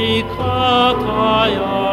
ikataya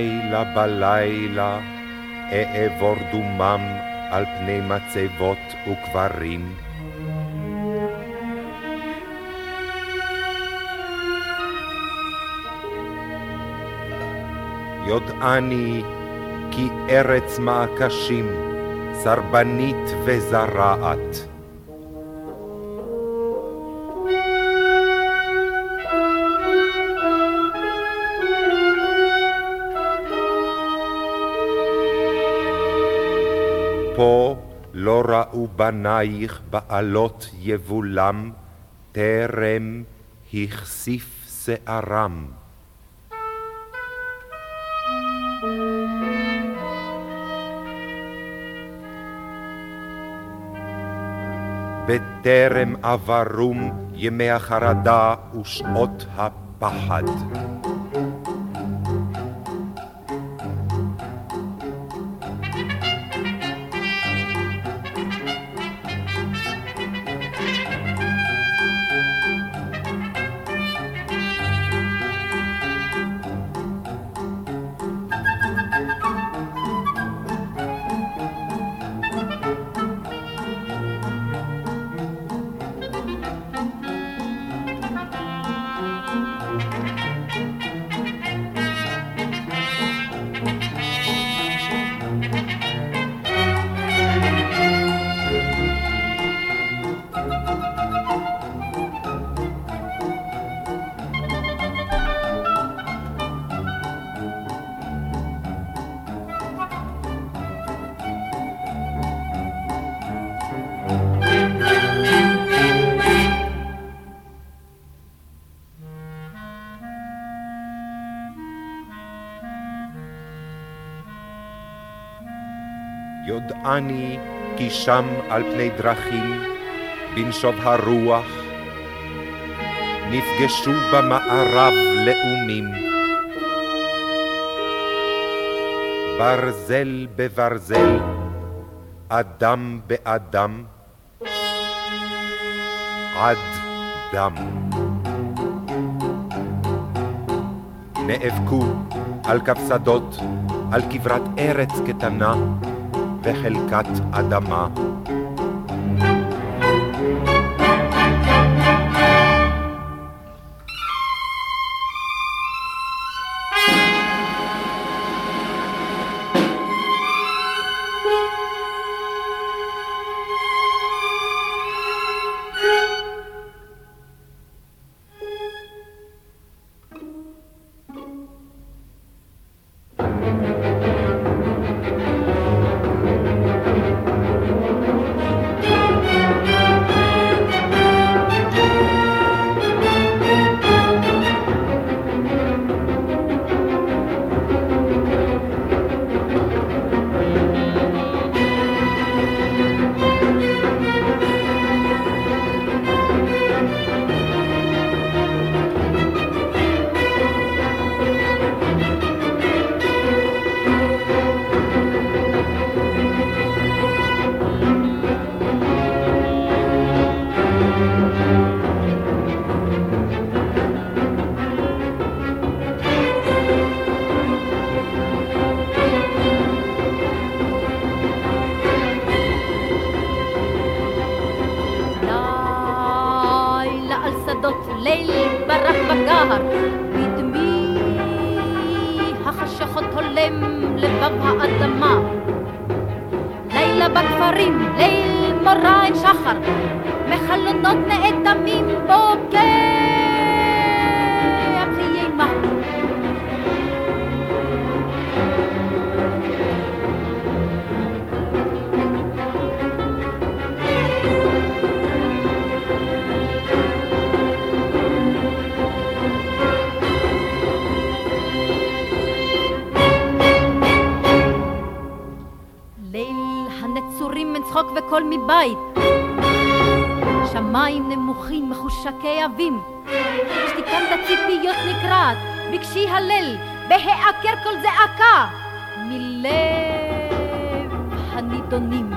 בלילה בלילה אעבור דומם על פני מצבות וקברים. יודעני כי ארץ מעקשים, סרבנית וזרעת. ראו בנייך בעלות יבולם, טרם הכסיף שערם. בטרם עברום ימי החרדה ושעות הפחד. יודעני כי שם על פני דרכים, בנשוב הרוח, נפגשו במערב לאומים. ברזל בברזל, אדם באדם, עד דם. נאבקו על כבשדות, על כברת ארץ קטנה וחלקת אדמה. צחוק וקול מבית. שמיים נמוכים מחושקי אבים. שתיקת הציפיות נקרעת, רגשי הלל, בהיעקר כל זעקה. מלב הנידונים.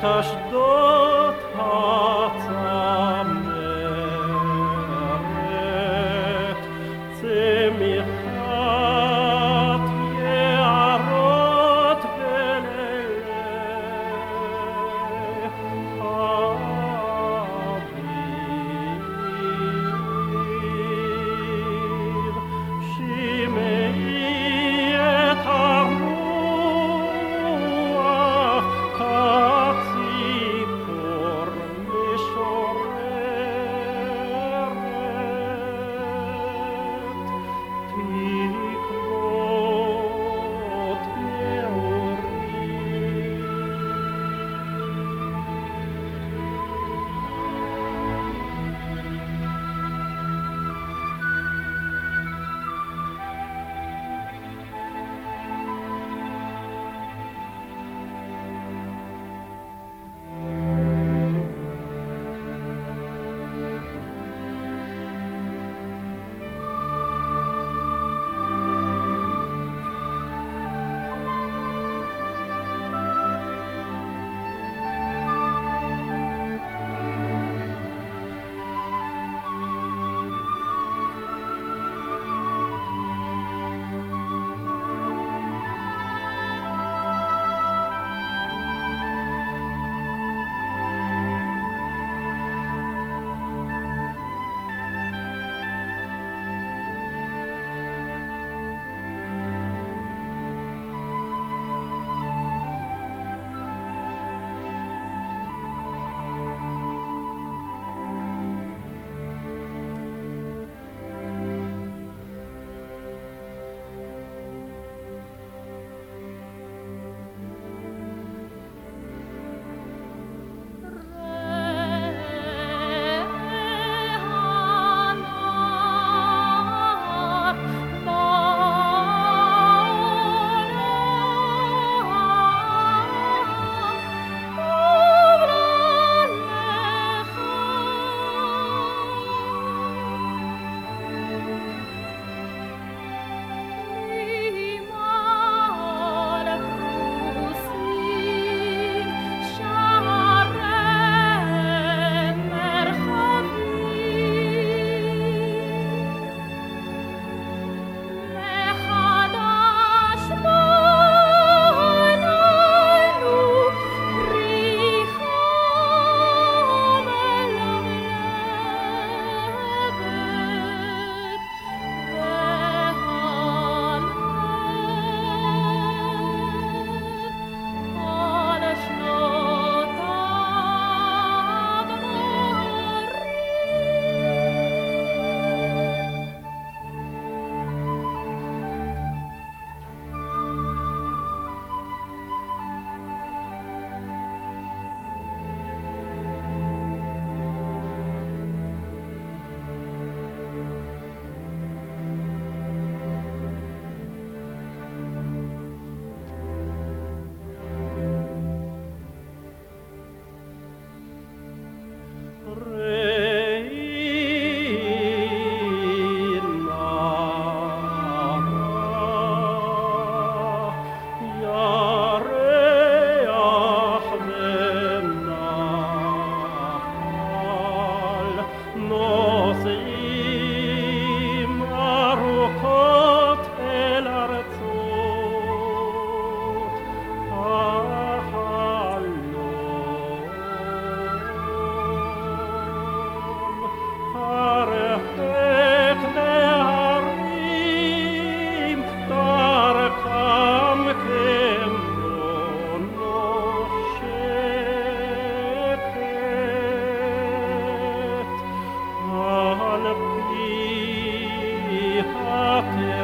też do fate